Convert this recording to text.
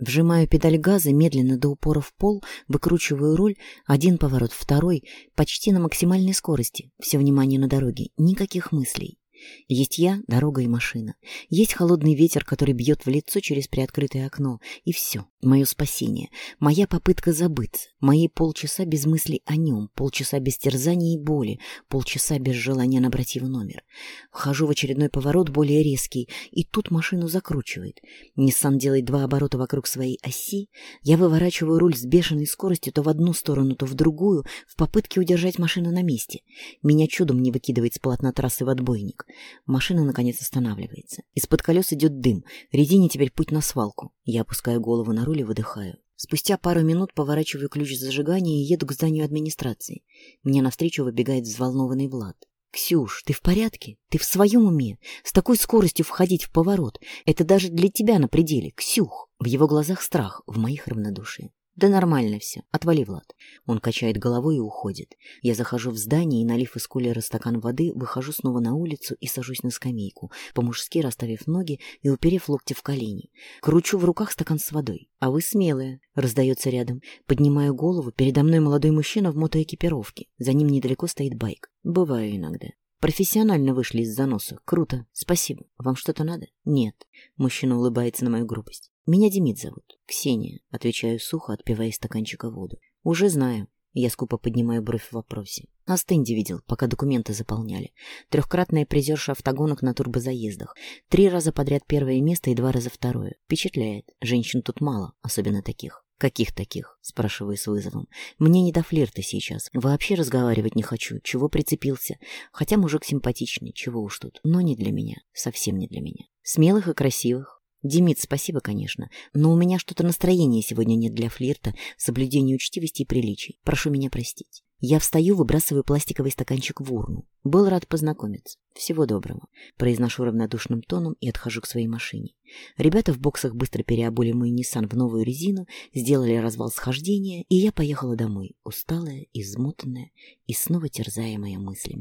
Вжимаю педаль газа медленно до упора в пол, выкручиваю руль, один поворот, второй, почти на максимальной скорости, все внимание на дороге, никаких мыслей. Есть я, дорога и машина. Есть холодный ветер, который бьет в лицо через приоткрытое окно. И все. Мое спасение. Моя попытка забыться. Мои полчаса без мыслей о нем. Полчаса без терзаний и боли. Полчаса без желания набрать его номер. Вхожу в очередной поворот, более резкий. И тут машину закручивает. Ниссан делает два оборота вокруг своей оси. Я выворачиваю руль с бешеной скоростью то в одну сторону, то в другую, в попытке удержать машину на месте. Меня чудом не выкидывает с полотна трассы в отбойник. Машина, наконец, останавливается. Из-под колес идет дым. Резине теперь путь на свалку. Я опускаю голову на руль и выдыхаю. Спустя пару минут поворачиваю ключ зажигания и еду к зданию администрации. Мне навстречу выбегает взволнованный Влад. «Ксюш, ты в порядке? Ты в своем уме? С такой скоростью входить в поворот? Это даже для тебя на пределе, Ксюх!» В его глазах страх, в моих равнодушие. «Да нормально все. Отвали, Влад». Он качает головой и уходит. Я захожу в здание и, налив из кулера стакан воды, выхожу снова на улицу и сажусь на скамейку, по-мужски расставив ноги и уперев локти в колени. Кручу в руках стакан с водой. «А вы смелая», — раздается рядом. Поднимаю голову, передо мной молодой мужчина в мотоэкипировке. За ним недалеко стоит байк. Бываю иногда. Профессионально вышли из заноса. Круто. Спасибо. Вам что-то надо? Нет. Мужчина улыбается на мою грубость. «Меня Демид зовут. Ксения», — отвечаю сухо, отпивая из стаканчика воду. «Уже знаю». Я скупо поднимаю бровь в вопросе. А Стэнди видел, пока документы заполняли. Трехкратная призерша автогонок на турбозаездах. Три раза подряд первое место и два раза второе. Впечатляет. Женщин тут мало, особенно таких. «Каких таких?» – спрашиваю с вызовом. «Мне не до флирта сейчас. Вообще разговаривать не хочу. Чего прицепился? Хотя мужик симпатичный, чего уж тут. Но не для меня. Совсем не для меня. Смелых и красивых, Демид, спасибо, конечно, но у меня что-то настроение сегодня нет для флирта, соблюдения учтивости и приличий. Прошу меня простить. Я встаю, выбрасываю пластиковый стаканчик в урну. Был рад познакомиться. Всего доброго. Произношу равнодушным тоном и отхожу к своей машине. Ребята в боксах быстро переобули мой Ниссан в новую резину, сделали развал схождения, и я поехала домой, усталая, измотанная и снова терзаемая мыслями.